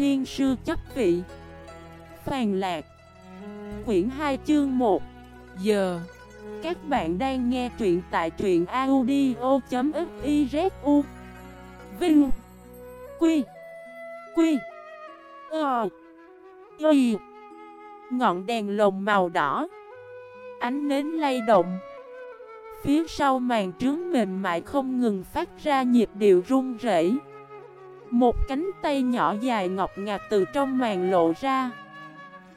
thiên sư chấp vị. Phàn lạc. Quyển 2 chương 1 Giờ, Các bạn đang nghe truyện tại truyện audio.xyzu Vinh. Quy. Quy. Ờ. Y. Ngọn đèn lồng màu đỏ. Ánh nến lay động. Phía sau màn trướng mềm mại không ngừng phát ra nhịp điệu rung rẩy. Một cánh tay nhỏ dài ngọc ngạc từ trong màn lộ ra.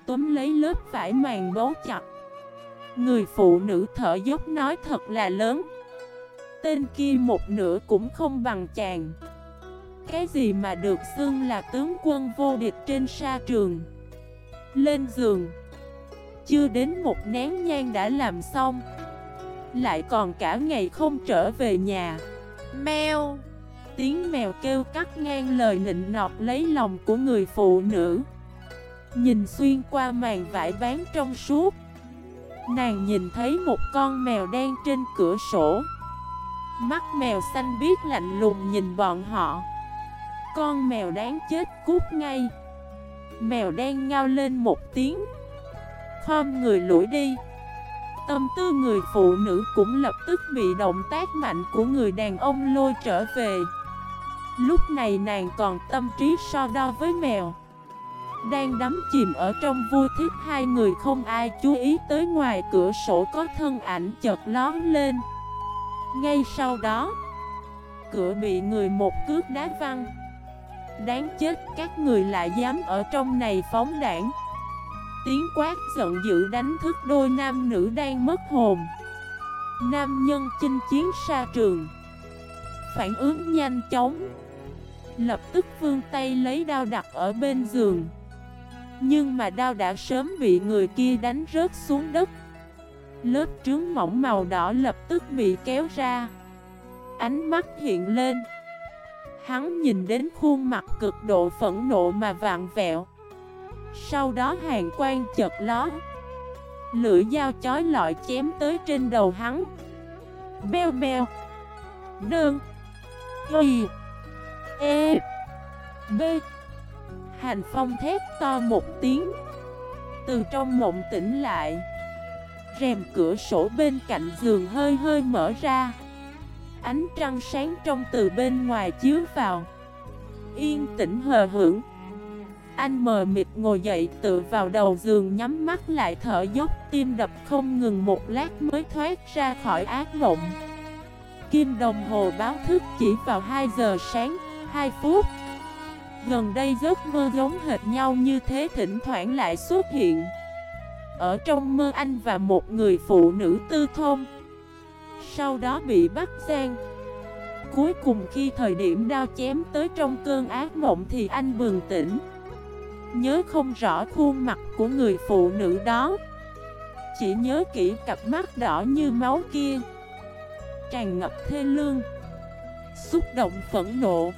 Túm lấy lớp vải màn bấu chặt. Người phụ nữ thở dốc nói thật là lớn. Tên kia một nửa cũng không bằng chàng. Cái gì mà được xưng là tướng quân vô địch trên sa trường? Lên giường. Chưa đến một nén nhang đã làm xong. Lại còn cả ngày không trở về nhà. Mèo. Tiếng mèo kêu cắt ngang lời nịnh nọt lấy lòng của người phụ nữ. Nhìn xuyên qua màn vải bán trong suốt, Nàng nhìn thấy một con mèo đen trên cửa sổ. Mắt mèo xanh biết lạnh lùng nhìn bọn họ. Con mèo đáng chết cút ngay. Mèo đen ngao lên một tiếng, Khom người lủi đi. Tâm tư người phụ nữ cũng lập tức bị động tác mạnh của người đàn ông lôi trở về. Lúc này nàng còn tâm trí so đo với mèo. Đang đắm chìm ở trong vui thích hai người không ai chú ý tới ngoài cửa sổ có thân ảnh chợt lón lên. Ngay sau đó, Cửa bị người một cước đá văng. Đáng chết, các người lại dám ở trong này phóng đảng. Tiếng quát giận dữ đánh thức đôi nam nữ đang mất hồn. Nam nhân chinh chiến xa trường. Phản ứng nhanh chóng. Lập tức vương tay lấy đao đặt ở bên giường. Nhưng mà đao đã sớm bị người kia đánh rớt xuống đất. Lớp trướng mỏng màu đỏ lập tức bị kéo ra. Ánh mắt hiện lên. Hắn nhìn đến khuôn mặt cực độ phẫn nộ mà vạn vẹo. Sau đó hàng quan chợt ló Lưỡi dao chói lọi chém tới trên đầu hắn. Beo beo. Đơn. Y. E B. Hành phong thét to một tiếng. Từ trong mộng tỉnh lại, Rèm cửa sổ bên cạnh giường hơi hơi mở ra. Ánh trăng sáng trong từ bên ngoài chiếu vào. Yên tĩnh hờ hưởng Anh mờ mịt ngồi dậy tự vào đầu giường nhắm mắt lại thở dốc, tim đập không ngừng một lát mới thoát ra khỏi ác mộng. Kim đồng hồ báo thức chỉ vào 2 giờ sáng. 2 phút. Gần đây giấc mơ giống hệt nhau như thế thỉnh thoảng lại xuất hiện. Ở trong mơ anh và một người phụ nữ tư thông. Sau đó bị bắt gian Cuối cùng khi thời điểm đao chém tới trong cơn ác mộng thì anh bừng tỉnh. Nhớ không rõ khuôn mặt của người phụ nữ đó. Chỉ nhớ kỹ cặp mắt đỏ như máu kia. Tràn ngập thê lương. Xúc động phẫn nộ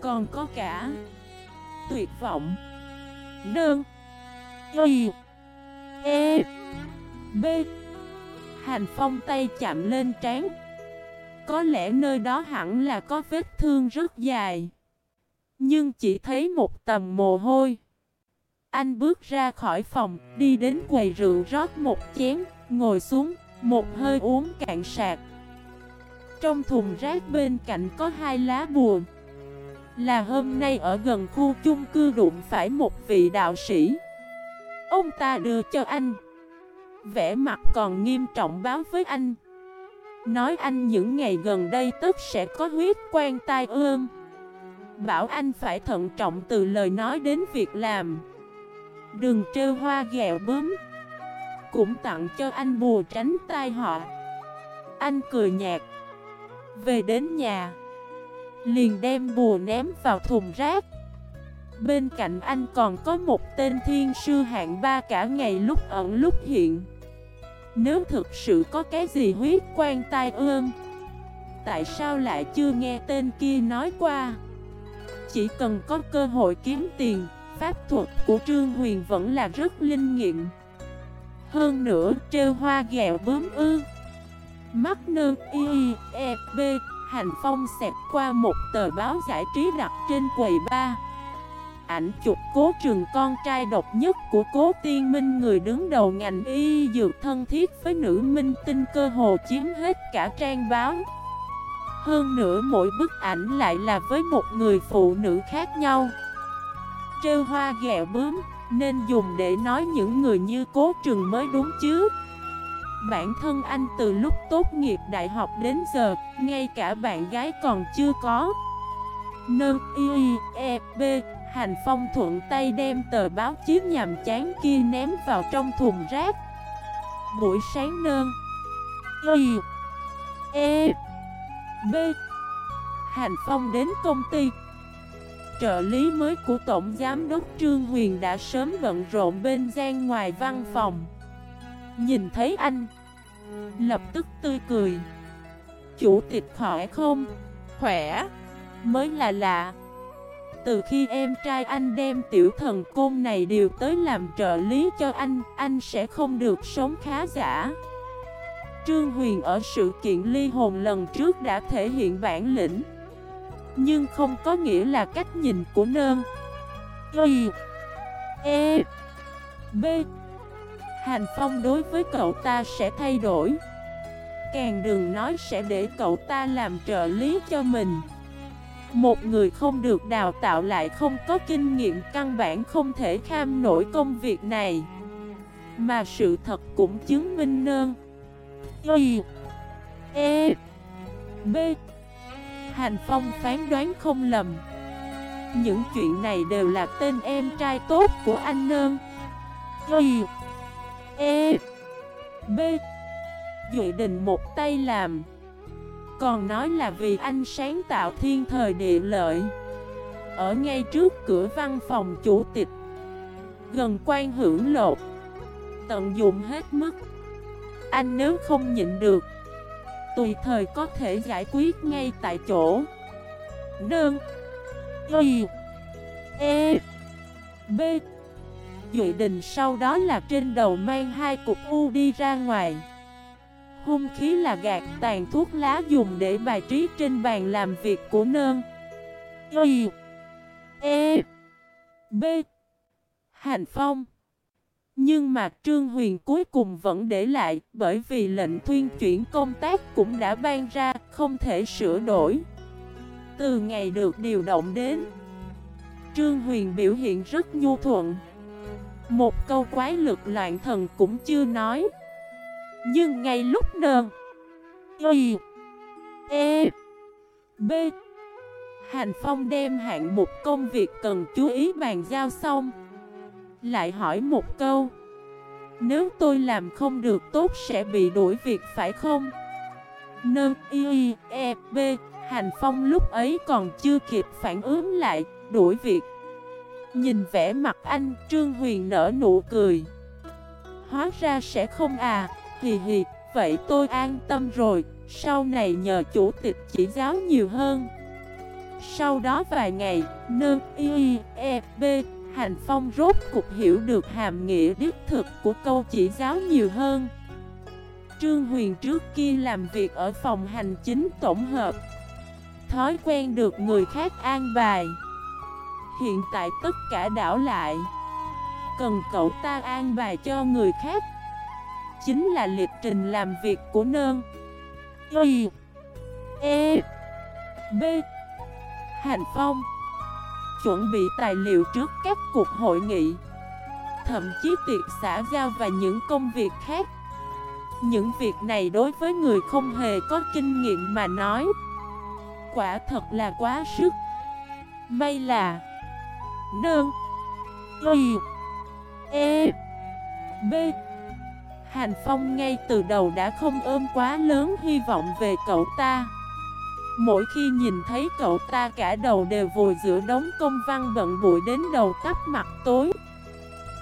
còn có cả Tuyệt vọng Đơn Y E B. Hành phong tay chạm lên trán. Có lẽ nơi đó hẳn là có vết thương rất dài, Nhưng chỉ thấy một tầm mồ hôi. Anh bước ra khỏi phòng, Đi đến quầy rượu rót một chén, Ngồi xuống, Một hơi uống cạn sạc. Trong thùng rác bên cạnh có hai lá buồn là hôm nay ở gần khu chung cư đụng phải một vị đạo sĩ. Ông ta đưa cho anh. Vẽ mặt còn nghiêm trọng báo với anh. Nói anh những ngày gần đây tức sẽ có huyết quan tai ương. Bảo anh phải thận trọng từ lời nói đến việc làm. Đừng trêu hoa ghẹo bướm. Cũng tặng cho anh bùa tránh tai họa. Anh cười nhạt. Về đến nhà. Liền đem bùa ném vào thùng rác. Bên cạnh anh còn có một tên thiên sư hạng ba cả ngày lúc ẩn lúc hiện. Nếu thực sự có cái gì huyết quan tai ương, Tại sao lại chưa nghe tên kia nói qua? Chỉ cần có cơ hội kiếm tiền, Pháp thuật của Trương Huyền vẫn là rất linh nghiệm. Hơn nữa, trêu hoa gẹo bướm ư. Mắt nương y e b Hành Phong xẹt qua một tờ báo giải trí đặt trên quầy ba. Ảnh chụp cố trường con trai độc nhất của cố tiên minh người đứng đầu ngành y dược thân thiết với nữ minh tinh cơ hồ chiếm hết cả trang báo. Hơn nữa mỗi bức ảnh lại là với một người phụ nữ khác nhau. Trêu hoa ghẹo bướm, nên dùng để nói những người như cố trường mới đúng chứ. Bản thân anh từ lúc tốt nghiệp đại học đến giờ, ngay cả bạn gái còn chưa có. Nâng y e b Hành Phong thuận tay đem tờ báo chí nhàm chán kia ném vào trong thùng rác. Buổi sáng nơn Y E B Hành Phong đến công ty. Trợ lý mới của Tổng Giám đốc Trương Huyền đã sớm bận rộn bên gian ngoài văn phòng. Nhìn thấy anh. Lập tức tươi cười. Chủ tịch khỏe không? Khỏe. Mới là lạ. Từ khi em trai anh đem tiểu thần côn này điều tới làm trợ lý cho anh Anh sẽ không được sống khá giả. Trương Huyền ở sự kiện ly hồn lần trước đã thể hiện bản lĩnh. Nhưng không có nghĩa là cách nhìn của nơn Y E B. Hành Phong đối với cậu ta sẽ thay đổi. Càng đừng nói sẽ để cậu ta làm trợ lý cho mình. Một người không được đào tạo lại không có kinh nghiệm căn bản không thể kham nổi công việc này. Mà sự thật cũng chứng minh nơn. Y E B. Hành Phong phán đoán không lầm. Những chuyện này đều là tên em trai tốt của anh nơn. Y E B. Duệ Đình một tay làm. Còn nói là vì anh sáng tạo thiên thời địa lợi. Ở ngay trước cửa văn phòng chủ tịch. Gần quan hưởng lột Tận dụng hết mức. Anh nếu không nhịn được, Tùy thời có thể giải quyết ngay tại chỗ. Đơn Y. E. B. Duệ Đình sau đó là trên đầu mang hai cục u đi ra ngoài. Hung khí là gạt tàn thuốc lá dùng để bài trí trên bàn làm việc của nơn. Y E B. Hành Phong. Nhưng mà Trương Huyền cuối cùng vẫn để lại Bởi vì lệnh thuyên chuyển công tác cũng đã ban ra, Không thể sửa đổi. Từ ngày được điều động đến, Trương Huyền biểu hiện rất nhu thuận. Một câu quái lực loạn thần cũng chưa nói Nhưng ngay lúc nơn Y E B, Hành Phong đem hạng một công việc cần chú ý bàn giao xong, Lại hỏi một câu, Nếu tôi làm không được tốt sẽ bị đuổi việc phải không? Nơ Y E B, Hành Phong lúc ấy còn chưa kịp phản ứng lại, Đuổi việc Nhìn vẻ mặt anh, Trương Huyền nở nụ cười. Hóa ra sẽ không à Hì hì, Vậy tôi an tâm rồi, Sau này nhờ chủ tịch chỉ giáo nhiều hơn. Sau đó vài ngày Nơ y e b, Hành Phong rốt cục hiểu được hàm nghĩa đích thực của câu chỉ giáo nhiều hơn. Trương Huyền trước kia làm việc ở phòng hành chính tổng hợp. Thói quen được người khác an bài. Hiện tại tất cả đảo lại. Cần cậu ta an bài cho người khác. Chính là lịch trình làm việc của nơn. Y E B. Hành Phong. Chuẩn bị tài liệu trước các cuộc hội nghị. Thậm chí tiệc xã giao và những công việc khác. Những việc này đối với người không hề có kinh nghiệm mà nói. Quả thật là quá sức. May là Nơn Y E. B. Hàn Phong ngay từ đầu đã không ôm quá lớn hy vọng về cậu ta. Mỗi khi nhìn thấy cậu ta cả đầu đều vùi giữa đống công văn bận bụi đến đầu tắt mặt tối.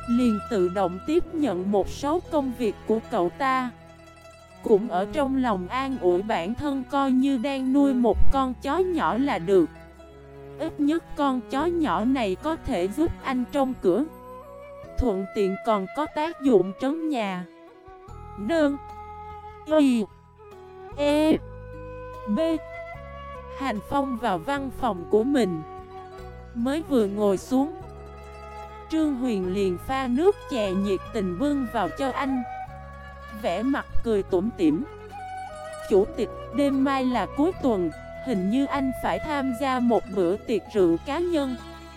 Liền tự động tiếp nhận một số công việc của cậu ta. Cũng ở trong lòng an ủi bản thân coi như đang nuôi một con chó nhỏ là được. Ít nhất con chó nhỏ này có thể giúp anh trong cửa. Thuận tiện còn có tác dụng trấn nhà. Nương. Y. E. B. Hành Phong vào văn phòng của mình. Mới vừa ngồi xuống. Trương Huyền liền pha nước chè nhiệt tình bưng vào cho anh. Vẽ mặt cười tủm tỉm. Chủ tịch, đêm mai là cuối tuần. Hình như anh phải tham gia một bữa tiệc rượu cá nhân.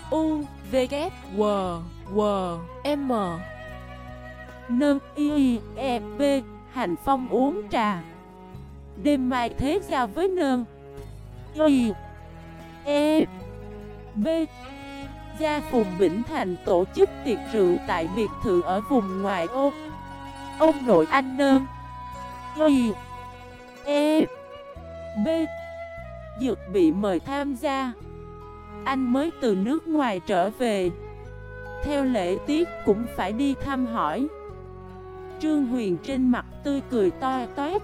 U, V, K, W, W, M. Nâng, Y, E, B Hành Phong uống trà. Đêm mai thế giao với N Y E B. Gia Phùng Vĩnh Thành tổ chức tiệc rượu tại biệt thự ở vùng ngoại ô. Ông nội anh nơn Y E B. Dược bị mời tham gia. Anh mới từ nước ngoài trở về. Theo lễ tiết cũng phải đi thăm hỏi. Trương Huyền trên mặt tươi cười to toét.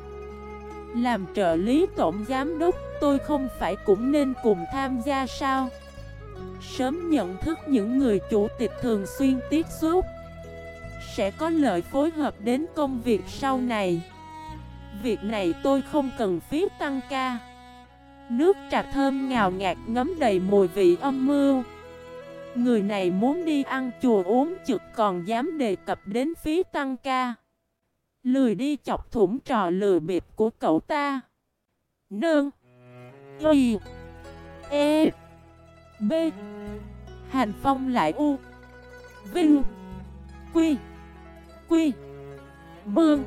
Làm trợ lý tổng giám đốc, tôi không phải cũng nên cùng tham gia sao? Sớm nhận thức những người chủ tịch thường xuyên tiếp xúc. Sẽ có lợi phối hợp đến công việc sau này. Việc này tôi không cần phí tăng ca. Nước trà thơm ngào ngạt ngấm đầy mùi vị âm mưu. Người này muốn đi ăn chùa uống chực còn dám đề cập đến phí tăng ca. Lười đi chọc thủng trò lừa bịp của cậu ta. Nương. Y. E. B. Hành Phong lại U. Vinh. Quy. Quy. Mương.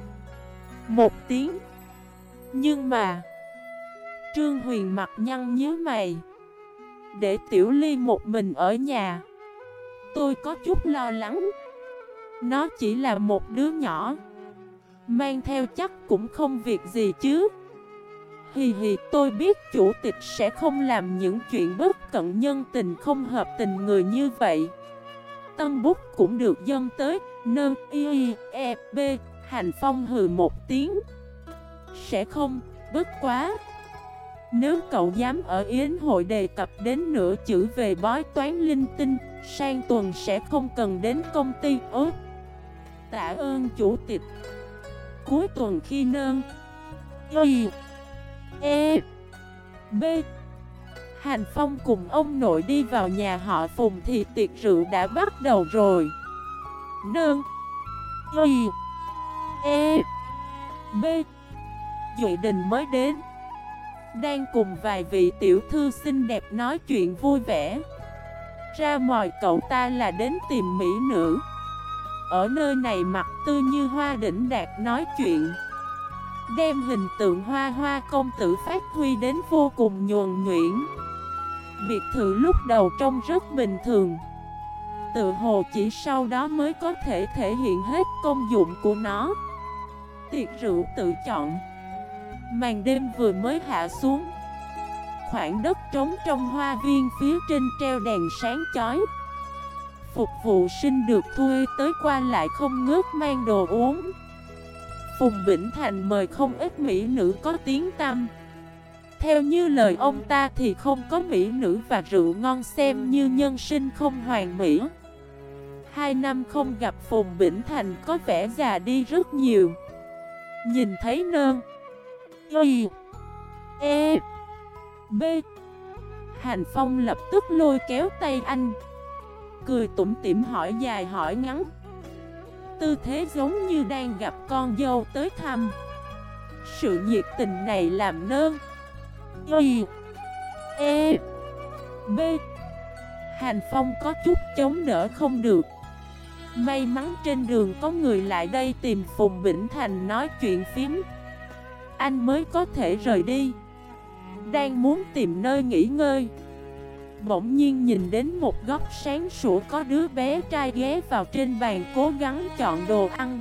Một tiếng. Nhưng mà Trương Huyền mặt nhăn nhớ mày. Để Tiểu Ly một mình ở nhà Tôi có chút lo lắng. Nó chỉ là một đứa nhỏ Mang theo chắc cũng không việc gì chứ. Hì hì tôi biết chủ tịch sẽ không làm những chuyện bất cận nhân tình không hợp tình người như vậy. Tân bút cũng được dâng tới Nâng y e b Hành phong hừ một tiếng. Sẽ không, bất quá. Nếu cậu dám ở Yến hội đề cập đến nửa chữ về bói toán linh tinh, Sang tuần sẽ không cần đến công ty. Ớt Tạ ơn chủ tịch. Cuối tuần khi nơn. Y E B. Hành Phong cùng ông nội đi vào nhà họ Phùng thì tiệc rượu đã bắt đầu rồi. Nơn. Y E B. Duệ Đình mới đến. Đang cùng vài vị tiểu thư xinh đẹp nói chuyện vui vẻ. Ra mời cậu ta là đến tìm mỹ nữ. Ở nơi này mặt tư như hoa đỉnh đạt nói chuyện. Đem hình tượng hoa hoa công tử phát huy đến vô cùng nhuồn nhuyễn. Biệt thự lúc đầu trông rất bình thường. Tự hồ chỉ sau đó mới có thể thể hiện hết công dụng của nó. Tiệc rượu tự chọn. Màn đêm vừa mới hạ xuống. Khoảng đất trống trong hoa viên phía trên treo đèn sáng chói. Phục vụ sinh được thuê tới qua lại không ngớt mang đồ uống. Phùng Bỉnh Thành mời không ít mỹ nữ có tiếng tăm. Theo như lời ông ta thì không có mỹ nữ và rượu ngon xem như nhân sinh không hoàn mỹ. Hai năm không gặp Phùng Bỉnh Thành có vẻ già đi rất nhiều. Nhìn thấy nơn Y E B. Hành Phong lập tức lôi kéo tay anh. Cười tủm tỉm hỏi dài hỏi ngắn. Tư thế giống như đang gặp con dâu tới thăm. Sự nhiệt tình này làm nơn Y. E B. Hành Phong có chút chống đỡ không được. May mắn trên đường có người lại đây tìm Phùng Vĩnh Thành nói chuyện phím. Anh mới có thể rời đi. Đang muốn tìm nơi nghỉ ngơi. Bỗng nhiên nhìn đến một góc sáng sủa có đứa bé trai ghé vào trên bàn cố gắng chọn đồ ăn.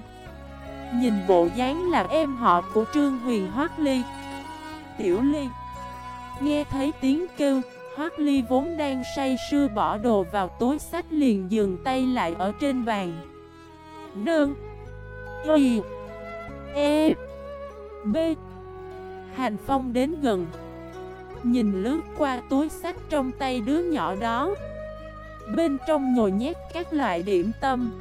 Nhìn bộ dáng là em họ của Trương Huyền Hoác Ly. Tiểu Ly. Nghe thấy tiếng kêu Hoác Ly vốn đang say sưa bỏ đồ vào túi sách liền dừng tay lại ở trên bàn. Nương. Y. E. B. Hành Phong đến gần. Nhìn lướt qua túi sách trong tay đứa nhỏ đó. Bên trong nhồi nhét các loại điểm tâm.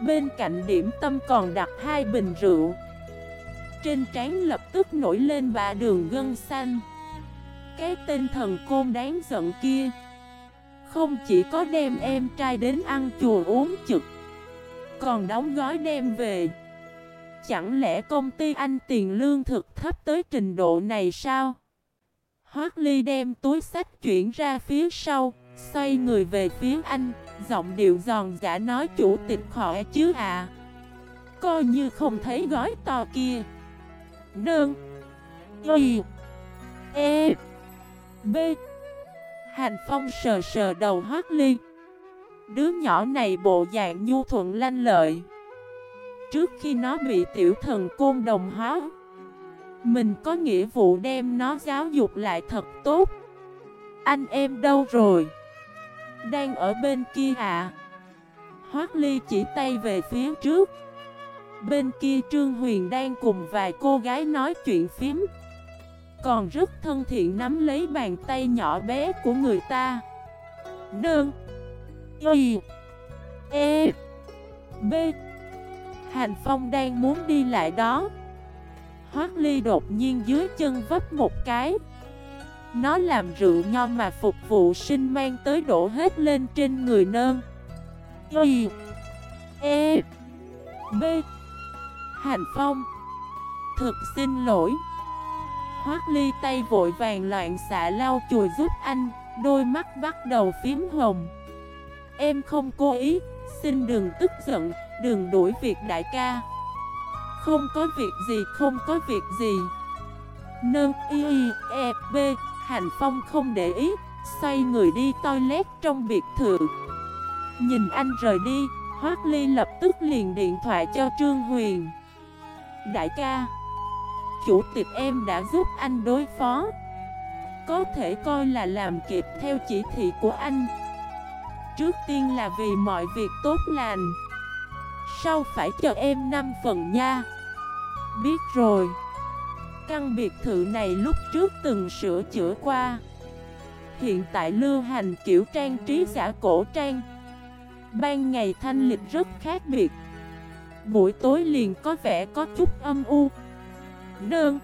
Bên cạnh điểm tâm còn đặt hai bình rượu. Trên trán lập tức nổi lên ba đường gân xanh. Cái tên thần côn đáng giận kia. Không chỉ có đem em trai đến ăn chùa uống trực, Còn đóng gói đem về. Chẳng lẽ công ty anh tiền lương thực thấp tới trình độ này sao? Hoác Ly đem túi sách chuyển ra phía sau, Xoay người về phía anh, Giọng điệu giòn giả nói, chủ tịch khỏi chứ à Coi như không thấy gói to kia. Nương. Y. E. B. Hành Phong sờ sờ đầu Hoác Ly Đứa nhỏ này bộ dạng nhu thuận lanh lợi. Trước khi nó bị tiểu thần côn đồng hóa. Mình có nghĩa vụ đem nó giáo dục lại thật tốt. Anh em đâu rồi? Đang ở bên kia à? Hoác Ly chỉ tay về phía trước. Bên kia Trương Huyền đang cùng vài cô gái nói chuyện phím. Còn rất thân thiện nắm lấy bàn tay nhỏ bé của người ta. Nương Y. E. B. Hành Phong đang muốn đi lại đó. Hoác Ly đột nhiên dưới chân vấp một cái. Nó làm rượu nho mà phục vụ sinh mang tới đổ hết lên trên người nơm. Y E B. Hành Phong. Thực xin lỗi. Hoác Ly tay vội vàng loạn xạ lau chùi giúp anh, Đôi mắt bắt đầu phím hồng. Em không cố ý, Xin đừng tức giận. Đừng đuổi việc đại ca. Không có việc gì, không có việc gì. Nâng y e b Hành Phong không để ý, Xoay người đi toilet trong biệt thự. Nhìn anh rời đi, Hoác Ly lập tức liền điện thoại cho Trương Huyền. Đại ca, Chủ tịch em đã giúp anh đối phó. Có thể coi là làm kịp theo chỉ thị của anh. Trước tiên là vì mọi việc tốt lành. Sau phải cho em 5 phần nha? Biết rồi. Căn biệt thự này lúc trước từng sửa chữa qua. Hiện tại lưu hành kiểu trang trí giả cổ trang. Ban ngày thanh lịch rất khác biệt. Buổi tối liền có vẻ có chút âm u. Nương.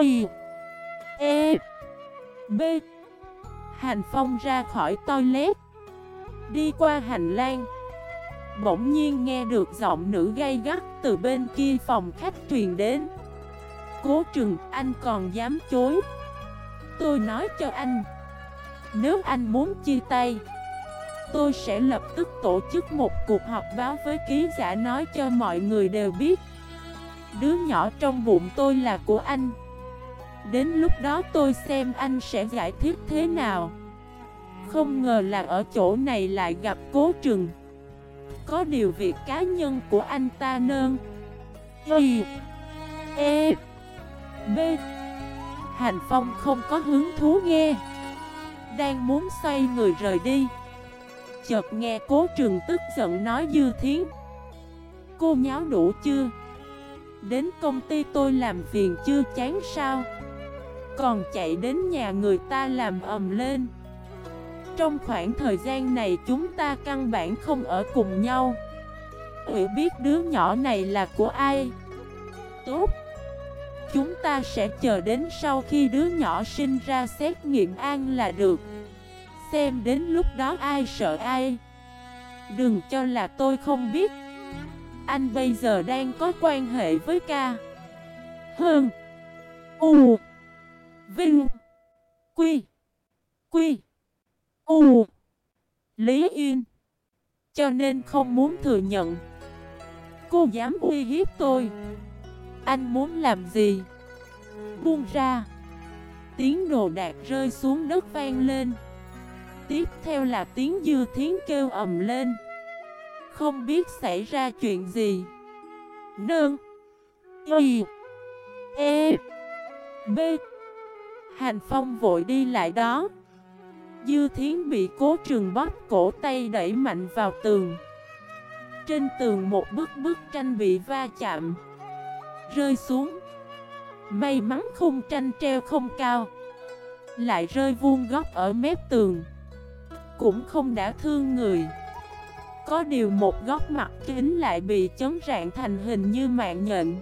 Y. E. B. Hành Phong ra khỏi toilet. Đi qua hành lang. Bỗng nhiên nghe được giọng nữ gay gắt từ bên kia phòng khách truyền đến. Cố trừng anh còn dám chối? Tôi nói cho anh, Nếu anh muốn chia tay, Tôi sẽ lập tức tổ chức một cuộc họp báo với ký giả nói cho mọi người đều biết. Đứa nhỏ trong bụng tôi là của anh. Đến lúc đó tôi xem anh sẽ giải thích thế nào. Không ngờ là ở chỗ này lại gặp cố trừng có điều việc cá nhân của anh ta nơn. Y E B. Hành Phong không có hứng thú nghe. Đang muốn xoay người rời đi. Chợt nghe cố trường tức giận nói Dư Thiến. Cô nháo đủ chưa? Đến công ty tôi làm phiền chưa chán sao? Còn chạy đến nhà người ta làm ầm lên. Trong khoảng thời gian này chúng ta căn bản không ở cùng nhau. Ủy biết đứa nhỏ này là của ai? Tốt. Chúng ta sẽ chờ đến sau khi đứa nhỏ sinh ra xét nghiệm an là được. Xem đến lúc đó ai sợ ai. Đừng cho là tôi không biết. Anh bây giờ đang có quan hệ với ca. Hơn. U. Vinh. Quy. Quy. U. Lý Yên. Cho nên không muốn thừa nhận. Cô dám uy hiếp tôi. Anh muốn làm gì? Buông ra. Tiếng đồ đạc rơi xuống đất vang lên. Tiếp theo là tiếng dư thiến kêu ầm lên. Không biết xảy ra chuyện gì. Nương. Y. E. B. Hành Phong vội đi lại đó. Dư thiến bị cố trường bóp cổ tay đẩy mạnh vào tường. Trên tường một bức bức tranh bị va chạm, Rơi xuống. May mắn khung tranh treo không cao, Lại rơi vuông góc ở mép tường. Cũng không đã thương người. Có điều một góc mặt kính lại bị chấn rạn thành hình như mạng nhện.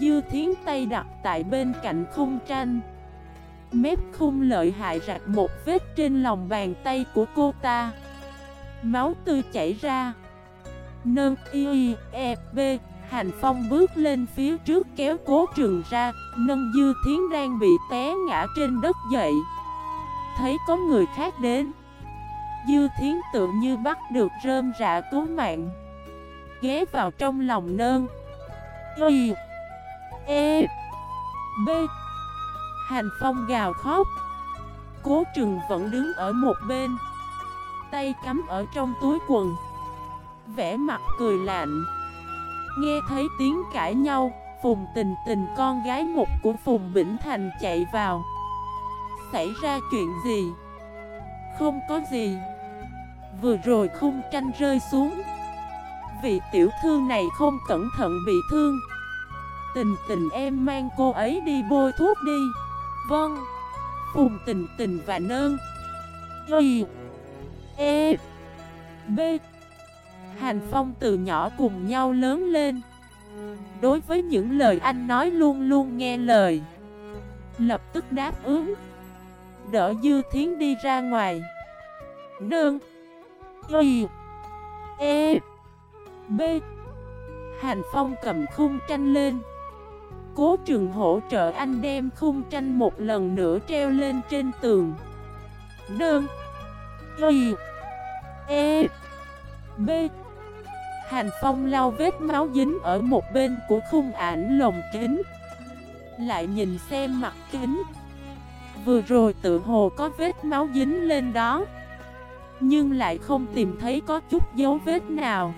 Dư thiến tay đặt tại bên cạnh khung tranh. Mép khung lợi hại rạch một vết trên lòng bàn tay của cô ta. Máu tươi chảy ra. Nâng y e b Hành Phong bước lên phía trước kéo cố trường ra, Nâng dư thiến đang bị té ngã trên đất dậy. Thấy có người khác đến. Dư thiến tự như bắt được rơm rạ cứu mạng. Ghé vào trong lòng nơn Y E B. Hành Phong gào khóc. Cố trừng vẫn đứng ở một bên, Tay cắm ở trong túi quần. Vẽ mặt cười lạnh. Nghe thấy tiếng cãi nhau, Phùng tình tình con gái một của Phùng Bỉnh Thành chạy vào. Xảy ra chuyện gì? Không có gì. Vừa rồi khung tranh rơi xuống. Vị tiểu thư này không cẩn thận bị thương. Tình tình em mang cô ấy đi bôi thuốc đi. Vâng. Phùng tình tình và nơn. Y E B. Hành Phong từ nhỏ cùng nhau lớn lên. Đối với những lời anh nói luôn luôn nghe lời. Lập tức đáp ứng. Đỡ Dư Thiến đi ra ngoài. Nương Y E B. Hành Phong cầm khung tranh lên. Cố trường hỗ trợ anh đem khung tranh một lần nữa treo lên trên tường. Đơn, Y. E. B. Hành Phong lau vết máu dính ở một bên của khung ảnh lồng kính. Lại nhìn xem mặt kính. Vừa rồi tự hồ có vết máu dính lên đó. Nhưng lại không tìm thấy có chút dấu vết nào.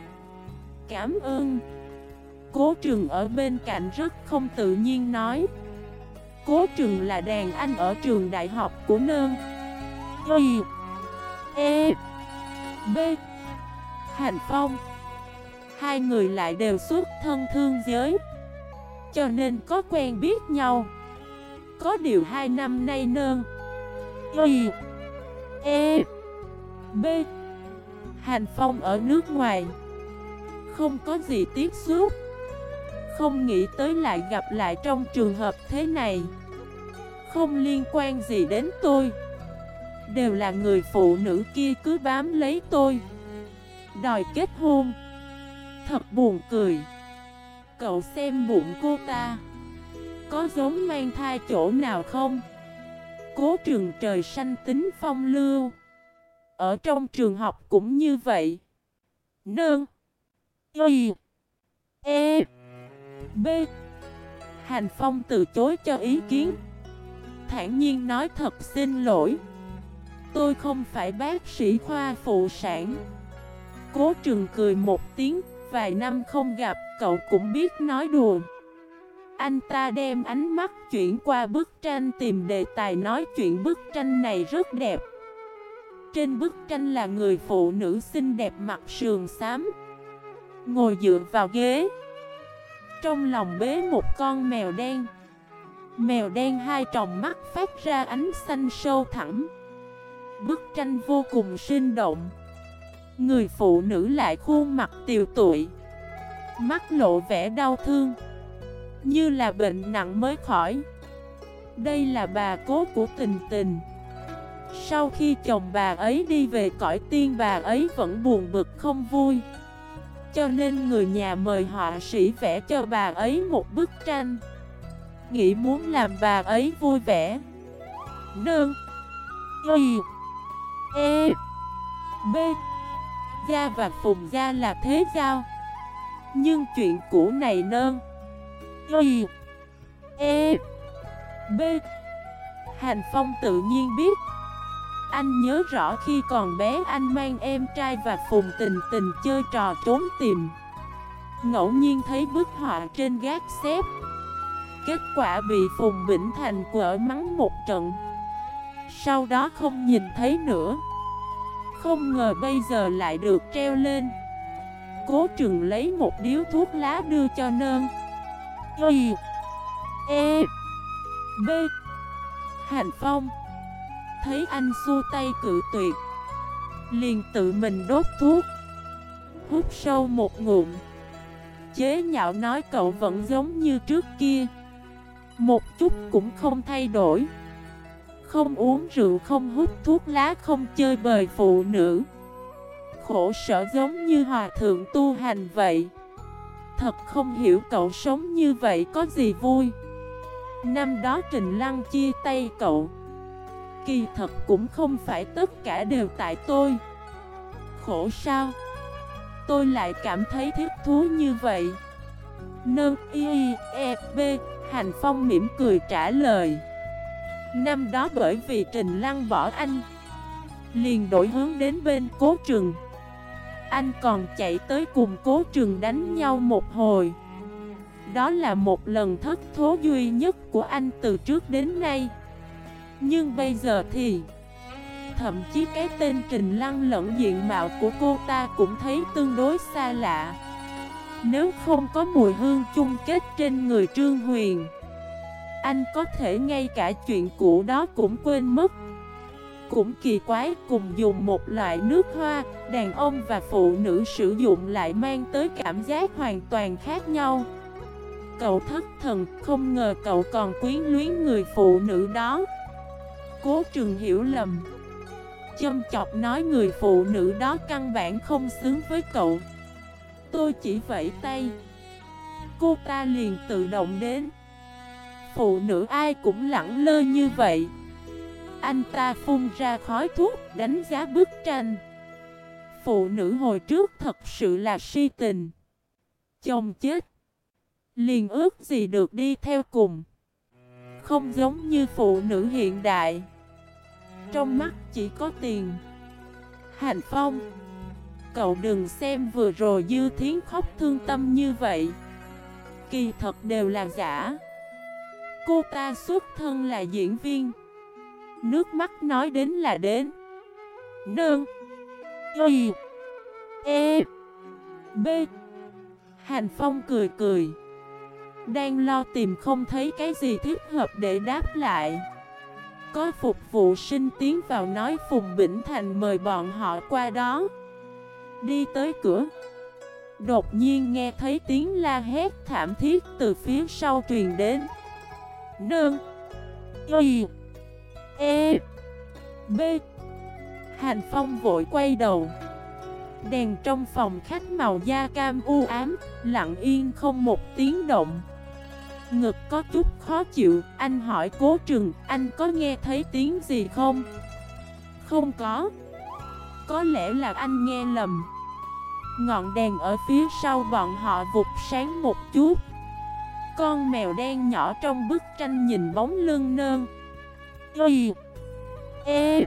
Cảm ơn. Cố trường ở bên cạnh rất không tự nhiên nói. Cố trường là đàn anh ở trường đại học của nơn. Y E B Hành Phong. Hai người lại đều xuất thân thương giới, Cho nên có quen biết nhau. Có điều hai năm nay nơn. Y E B Hành Phong ở nước ngoài. Không có gì tiếp xúc. Không nghĩ tới lại gặp lại trong trường hợp thế này. Không liên quan gì đến tôi. Đều là người phụ nữ kia cứ bám lấy tôi. Đòi kết hôn. Thật buồn cười. Cậu xem bụng cô ta. Có giống mang thai chỗ nào không? Cố trường trời xanh tính phong lưu. Ở trong trường học cũng như vậy. Nương. Y. E. B. Hành Phong từ chối cho ý kiến. Thản nhiên nói thật xin lỗi. Tôi không phải bác sĩ khoa phụ sản. Cố trường cười một tiếng, Vài năm không gặp, cậu cũng biết nói đùa. Anh ta đem ánh mắt chuyển qua bức tranh tìm đề tài nói chuyện bức tranh này rất đẹp. Trên bức tranh là người phụ nữ xinh đẹp mặt sườn xám, Ngồi dựa vào ghế. Trong lòng bế một con mèo đen. Mèo đen hai tròng mắt phát ra ánh xanh sâu thẳm. Bức tranh vô cùng sinh động. Người phụ nữ lại khuôn mặt tiều tụi Mắt lộ vẻ đau thương. Như là bệnh nặng mới khỏi. Đây là bà cố của tình tình. Sau khi chồng bà ấy đi về cõi tiên, bà ấy vẫn buồn bực không vui. Cho nên người nhà mời họa sĩ vẽ cho bà ấy một bức tranh. Nghĩ muốn làm bà ấy vui vẻ. Nương Y. E. B. Gia và Phùng Gia là thế giao. Nhưng chuyện cũ này nơn. Y. E. B. Hành Phong tự nhiên biết. Anh nhớ rõ khi còn bé anh mang em trai và Phùng Tình Tình chơi trò trốn tìm. Ngẫu nhiên thấy bức họa trên gác xếp. Kết quả bị Phùng Bỉnh Thành quở mắng một trận. Sau đó không nhìn thấy nữa. Không ngờ bây giờ lại được treo lên. Cố trừng lấy một điếu thuốc lá đưa cho nơn. Y E B. Hành Phong. Thấy anh xua tay cự tuyệt. Liền tự mình đốt thuốc. Hút sâu một ngụm. Chế nhạo nói cậu vẫn giống như trước kia. Một chút cũng không thay đổi. Không uống rượu, không hút thuốc lá, không chơi bời phụ nữ. Khổ sở giống như hòa thượng tu hành vậy. Thật không hiểu cậu sống như vậy có gì vui. Năm đó Trình Lăng chia tay cậu. Kỳ thật cũng không phải tất cả đều tại tôi. Khổ sao? Tôi lại cảm thấy thiết thú như vậy. Nơ y e b Hành Phong mỉm cười trả lời. Năm đó bởi vì Trình Lăng bỏ anh, Liền đổi hướng đến bên cố trường. Anh còn chạy tới cùng cố trường đánh nhau một hồi. Đó là một lần thất thố duy nhất của anh từ trước đến nay. Nhưng bây giờ thì, Thậm chí cái tên Trình Lăng lẫn diện mạo của cô ta cũng thấy tương đối xa lạ. Nếu không có mùi hương chung kết trên người Trương Huyền, Anh có thể ngay cả chuyện cũ đó cũng quên mất. Cũng kỳ quái cùng dùng một loại nước hoa, Đàn ông và phụ nữ sử dụng lại mang tới cảm giác hoàn toàn khác nhau. Cậu thất thần, không ngờ cậu còn quyến luyến người phụ nữ đó. Cố trường hiểu lầm. Châm chọc nói người phụ nữ đó căn bản không xứng với cậu. Tôi chỉ vẫy tay. Cô ta liền tự động đến. Phụ nữ ai cũng lẳng lơ như vậy. Anh ta phun ra khói thuốc, đánh giá bức tranh. Phụ nữ hồi trước thật sự là si tình. Chồng chết. Liền ước gì được đi theo cùng. Không giống như phụ nữ hiện đại trong mắt chỉ có tiền. Hành Phong, Cậu đừng xem vừa rồi Dư Thiến khóc thương tâm như vậy. Kỳ thật đều là giả. Cô ta xuất thân là diễn viên. Nước mắt nói đến là đến. Nương, Y E B. Hành Phong cười cười. Đang lo tìm không thấy cái gì thích hợp để đáp lại có phục vụ sinh tiến vào nói Phùng Bỉnh Thành mời bọn họ qua đó. Đi tới cửa, Đột nhiên nghe thấy tiếng la hét thảm thiết từ phía sau truyền đến. Nương, Y E B. Hành Phong vội quay đầu. Đèn trong phòng khách màu da cam u ám, Lặng yên không một tiếng động. Ngực có chút khó chịu, anh hỏi cố trừng, anh có nghe thấy tiếng gì không? Không có. Có lẽ là anh nghe lầm. Ngọn đèn ở phía sau bọn họ vụt sáng một chút. Con mèo đen nhỏ trong bức tranh nhìn bóng lưng nơn. Y E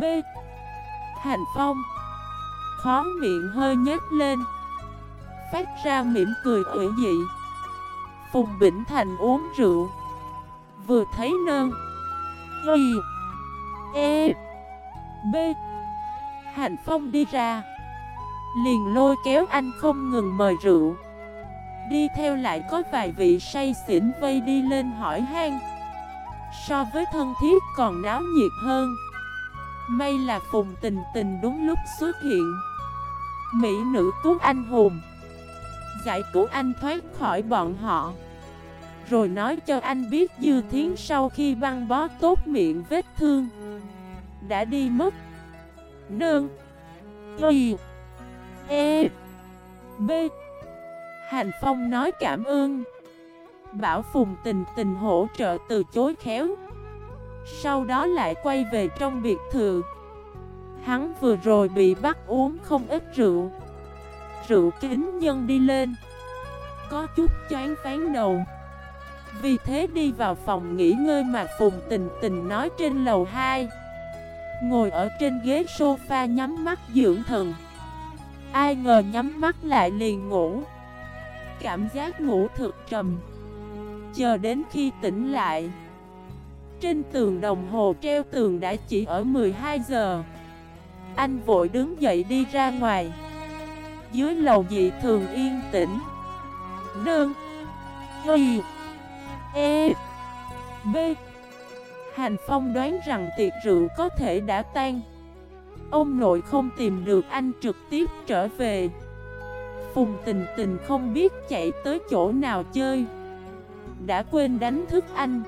B. Hành phong. Khó miệng hơi nhếch lên. Phát ra mỉm cười ủy dị. Phùng Bỉnh Thành uống rượu. Vừa thấy nơn. Y. E. B. Hành Phong đi ra. Liền lôi kéo anh không ngừng mời rượu. Đi theo lại có vài vị say xỉn vây đi lên hỏi han. So với thân thiết còn náo nhiệt hơn. May là Phùng Tình Tình đúng lúc xuất hiện. Mỹ nữ tuốt anh hùng. Giải cứu anh thoát khỏi bọn họ. Rồi nói cho anh biết Dư Thiến sau khi băng bó tốt miệng vết thương, Đã đi mất. Nương, Y E B. Hành Phong nói cảm ơn. Bảo Phùng tình tình hỗ trợ từ chối khéo. Sau đó lại quay về trong biệt thự. Hắn vừa rồi bị bắt uống không ít rượu rượu kính nhân đi lên. Có chút chán phán đầu. Vì thế đi vào phòng nghỉ ngơi mà Phùng Tình Tình nói trên lầu 2 Ngồi ở trên ghế sofa nhắm mắt dưỡng thần. Ai ngờ nhắm mắt lại liền ngủ. Cảm giác ngủ thực trầm. Chờ đến khi tỉnh lại, Trên tường đồng hồ treo tường đã chỉ ở 12 giờ. Anh vội đứng dậy đi ra ngoài dưới lầu dị thường yên tĩnh. Nương. Y. E. B. Hành Phong đoán rằng tiệc rượu có thể đã tan. Ông nội không tìm được anh trực tiếp trở về. Phùng tình tình không biết chạy tới chỗ nào chơi. Đã quên đánh thức anh.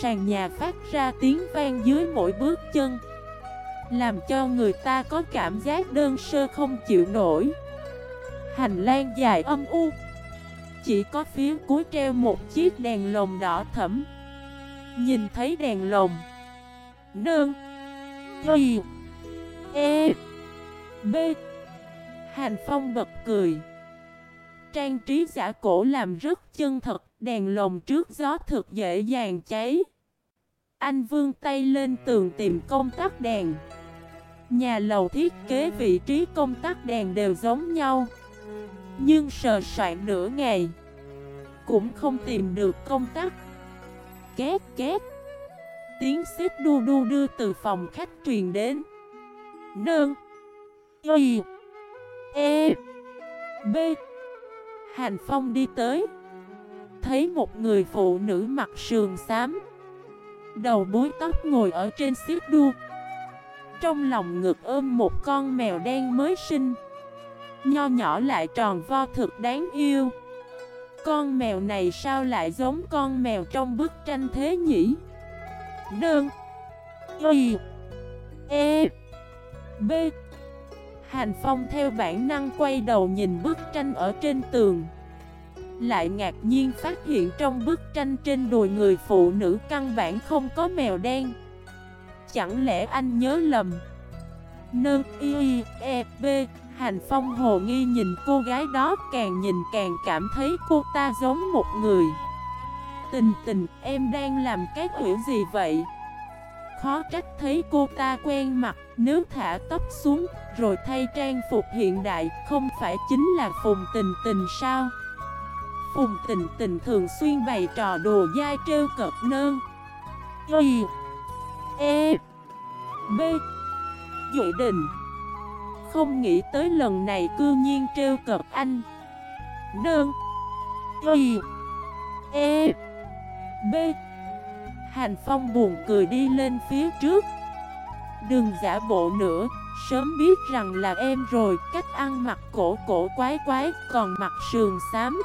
Sàn nhà phát ra tiếng vang dưới mỗi bước chân. Làm cho người ta có cảm giác đơn sơ không chịu nổi. Hành lang dài âm u. Chỉ có phía cuối treo một chiếc đèn lồng đỏ thẫm. Nhìn thấy đèn lồng. Nương. Y. E. B. Hành Phong bật cười. Trang trí giả cổ làm rất chân thật, Đèn lồng trước gió thực dễ dàng cháy. Anh vương tay lên tường tìm công tắc đèn. Nhà lầu thiết kế vị trí công tắc đèn đều giống nhau. Nhưng sờ soạn nửa ngày, Cũng không tìm được công tắc. Két két. Tiếng xếp đu đu đưa từ phòng khách truyền đến. Nương. Y. E. B. Hành Phong đi tới. Thấy một người phụ nữ mặc sườn xám, Đầu búi tóc ngồi ở trên xếp đu. Trong lòng ngực ôm một con mèo đen mới sinh. Nho nhỏ lại tròn vo thực đáng yêu. Con mèo này sao lại giống con mèo trong bức tranh thế nhỉ? Đơn. Y. E. B. Hành Phong theo bản năng quay đầu nhìn bức tranh ở trên tường. Lại ngạc nhiên phát hiện trong bức tranh trên đùi người phụ nữ căn bản không có mèo đen. Chẳng lẽ anh nhớ lầm? Nơ y e b. Hành Phong hồ nghi nhìn cô gái đó, càng nhìn càng cảm thấy cô ta giống một người. Tình tình, em đang làm cái kiểu gì vậy? Khó trách thấy cô ta quen mặt, Nếu thả tóc xuống, Rồi thay trang phục hiện đại, Không phải chính là Phùng Tình Tình sao? Phùng Tình Tình thường xuyên bày trò đồ dai trêu cợt nơn Y E B Duệ Đình Không nghĩ tới lần này cư nhiên trêu cợt anh. Nơn, Y E B. Hành Phong buồn cười đi lên phía trước. Đừng giả bộ nữa, Sớm biết rằng là em rồi, Cách ăn mặc cổ cổ quái quái, Còn mặc sườn xám.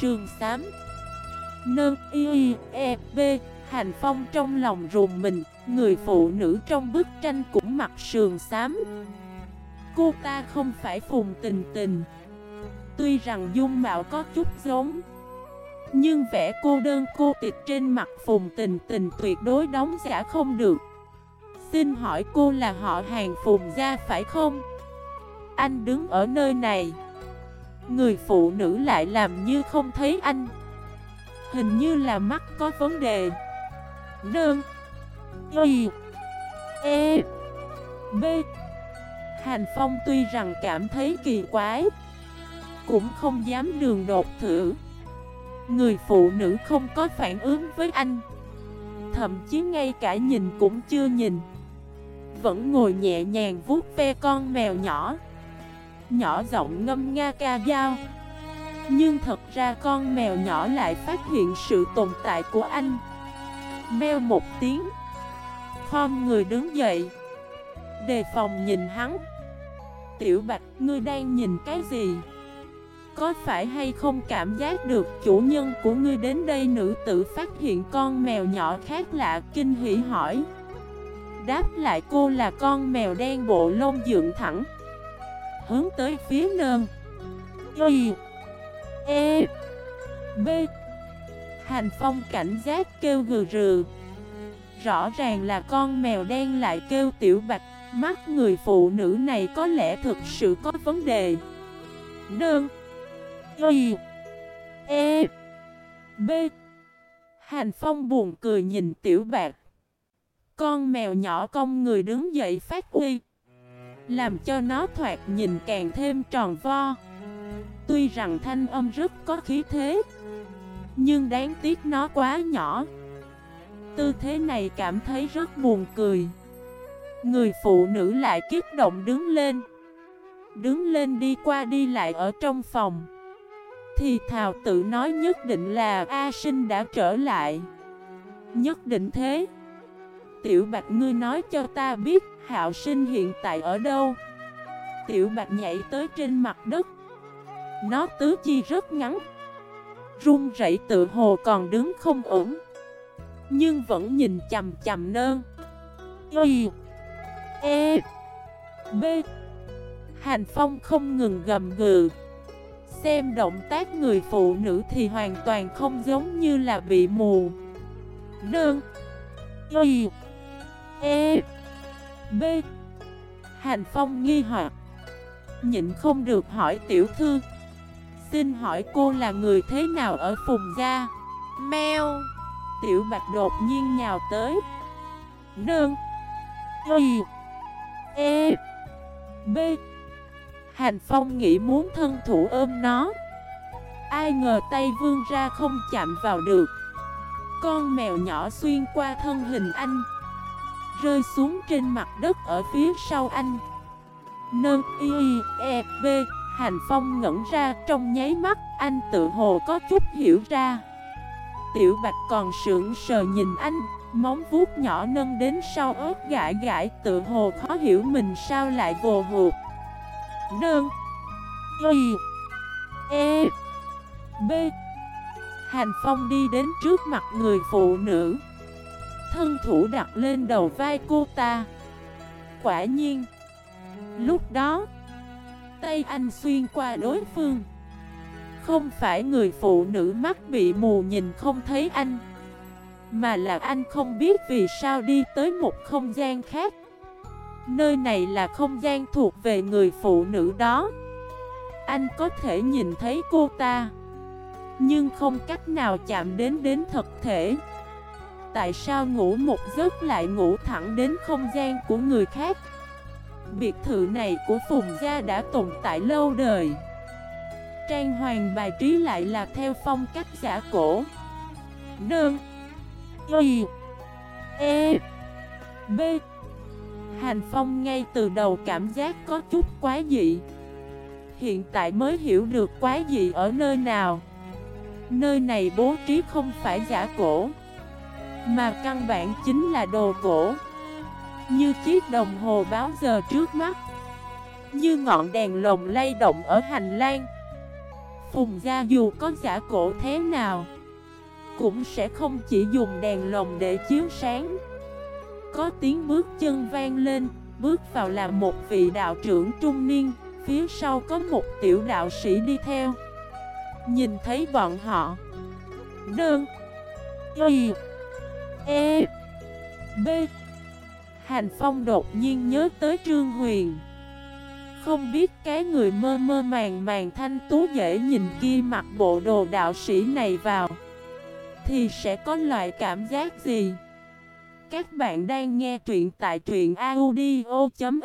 Sườn xám. Nơ y e b. Hành Phong trong lòng rùng mình, Người phụ nữ trong bức tranh cũng mặc sườn xám. Cô ta không phải phùng tình tình. Tuy rằng dung mạo có chút giống, nhưng vẻ cô đơn cô tịch trên mặt Phùng Tình Tình tuyệt đối đóng giả không được. Xin hỏi cô là họ hàng Phùng Gia phải không? Anh đứng ở nơi này. Người phụ nữ lại làm như không thấy anh. Hình như là mắt có vấn đề. Đơn Y. E. B. Hàn Phong tuy rằng cảm thấy kỳ quái, Cũng không dám đường đột thử. Người phụ nữ không có phản ứng với anh. Thậm chí ngay cả nhìn cũng chưa nhìn. Vẫn ngồi nhẹ nhàng vuốt ve con mèo nhỏ. Nhỏ giọng ngâm nga ca dao. Nhưng thật ra con mèo nhỏ lại phát hiện sự tồn tại của anh. Mèo một tiếng. Khom người đứng dậy. Đề phòng nhìn hắn. Tiểu Bạch, ngươi đang nhìn cái gì? Có phải hay không cảm giác được chủ nhân của ngươi đến đây nữ tử phát hiện con mèo nhỏ khác lạ kinh hỉ hỏi. Đáp lại cô là con mèo đen bộ lông dựng thẳng. Hướng tới phía nơn Y. E. B. Hành phong cảnh giác kêu gừ rừ. Rõ ràng là con mèo đen lại kêu tiểu bạch, Mắt người phụ nữ này có lẽ thực sự có vấn đề. Đơn Y. E. B. Hành Phong buồn cười nhìn tiểu bạc Con mèo nhỏ cong người đứng dậy phát uy, Làm cho nó thoạt nhìn càng thêm tròn vo. Tuy rằng thanh âm rất có khí thế nhưng đáng tiếc nó quá nhỏ. Tư thế này cảm thấy rất buồn cười. Người phụ nữ lại kích động đứng lên. Đứng lên đi qua đi lại ở trong phòng. Thì thào tự nói nhất định là A sinh đã trở lại. Nhất định thế. Tiểu Bạch ngươi nói cho ta biết Hạo sinh hiện tại ở đâu. Tiểu Bạch nhảy tới trên mặt đất. Nó tứ chi rất ngắn. Rung rẩy tự hồ còn đứng không ổn. Nhưng vẫn nhìn chầm chầm nơn. Y E B. Hành Phong không ngừng gầm gừ. Xem động tác người phụ nữ thì hoàn toàn không giống như là bị mù. Nương Y E B. Hành Phong nghi hoặc. Nhịn không được hỏi tiểu thư Xin hỏi cô là người thế nào ở phùng gia? Mèo. Tiểu bạch đột nhiên nhào tới. Nương. Y. E. B. Hành Phong nghĩ muốn thân thủ ôm nó. Ai ngờ tay vương ra không chạm vào được. Con mèo nhỏ xuyên qua thân hình anh. Rơi xuống trên mặt đất ở phía sau anh. Nâng y. E. B Hành Phong ngẩn ra trong nháy mắt, Anh tự hồ có chút hiểu ra. Tiểu Bạch còn sững sờ nhìn anh, Móng vuốt nhỏ nâng đến sau ớt gãi gãi, Tự hồ khó hiểu mình sao lại vồ hụt Đơn Y E B. Hành Phong đi đến trước mặt người phụ nữ. Thân thủ đặt lên đầu vai cô ta. Quả nhiên, Lúc đó Tay anh xuyên qua đối phương. Không phải người phụ nữ mắt bị mù nhìn không thấy anh, Mà là anh không biết vì sao đi tới một không gian khác. Nơi này là không gian thuộc về người phụ nữ đó. Anh có thể nhìn thấy cô ta, Nhưng không cách nào chạm đến đến thực thể. Tại sao ngủ một giấc lại ngủ thẳng đến không gian của người khác? Biệt thự này của Phùng Gia đã tồn tại lâu đời. Trang hoàng bài trí lại là theo phong cách giả cổ. Đơn Y E B. Hành Phong ngay từ đầu cảm giác có chút quá dị. Hiện tại mới hiểu được quá dị ở nơi nào. Nơi này bố trí không phải giả cổ, Mà căn bản chính là đồ cổ. Như chiếc đồng hồ báo giờ trước mắt Như ngọn đèn lồng lay động ở hành lang Phùng gia dù có giả cổ thế nào Cũng sẽ không chỉ dùng đèn lồng để chiếu sáng có tiếng bước chân vang lên, bước vào là một vị đạo trưởng trung niên, phía sau có một tiểu đạo sĩ đi theo. Nhìn thấy bọn họ. Đơn. Y. E. B. Hành Phong đột nhiên nhớ tới Trương Huyền. Không biết cái người mơ mơ màng màng thanh tú dễ nhìn kia mặc bộ đồ đạo sĩ này vào, Thì sẽ có loại cảm giác gì? Các bạn đang nghe truyện tại truyện audio.fif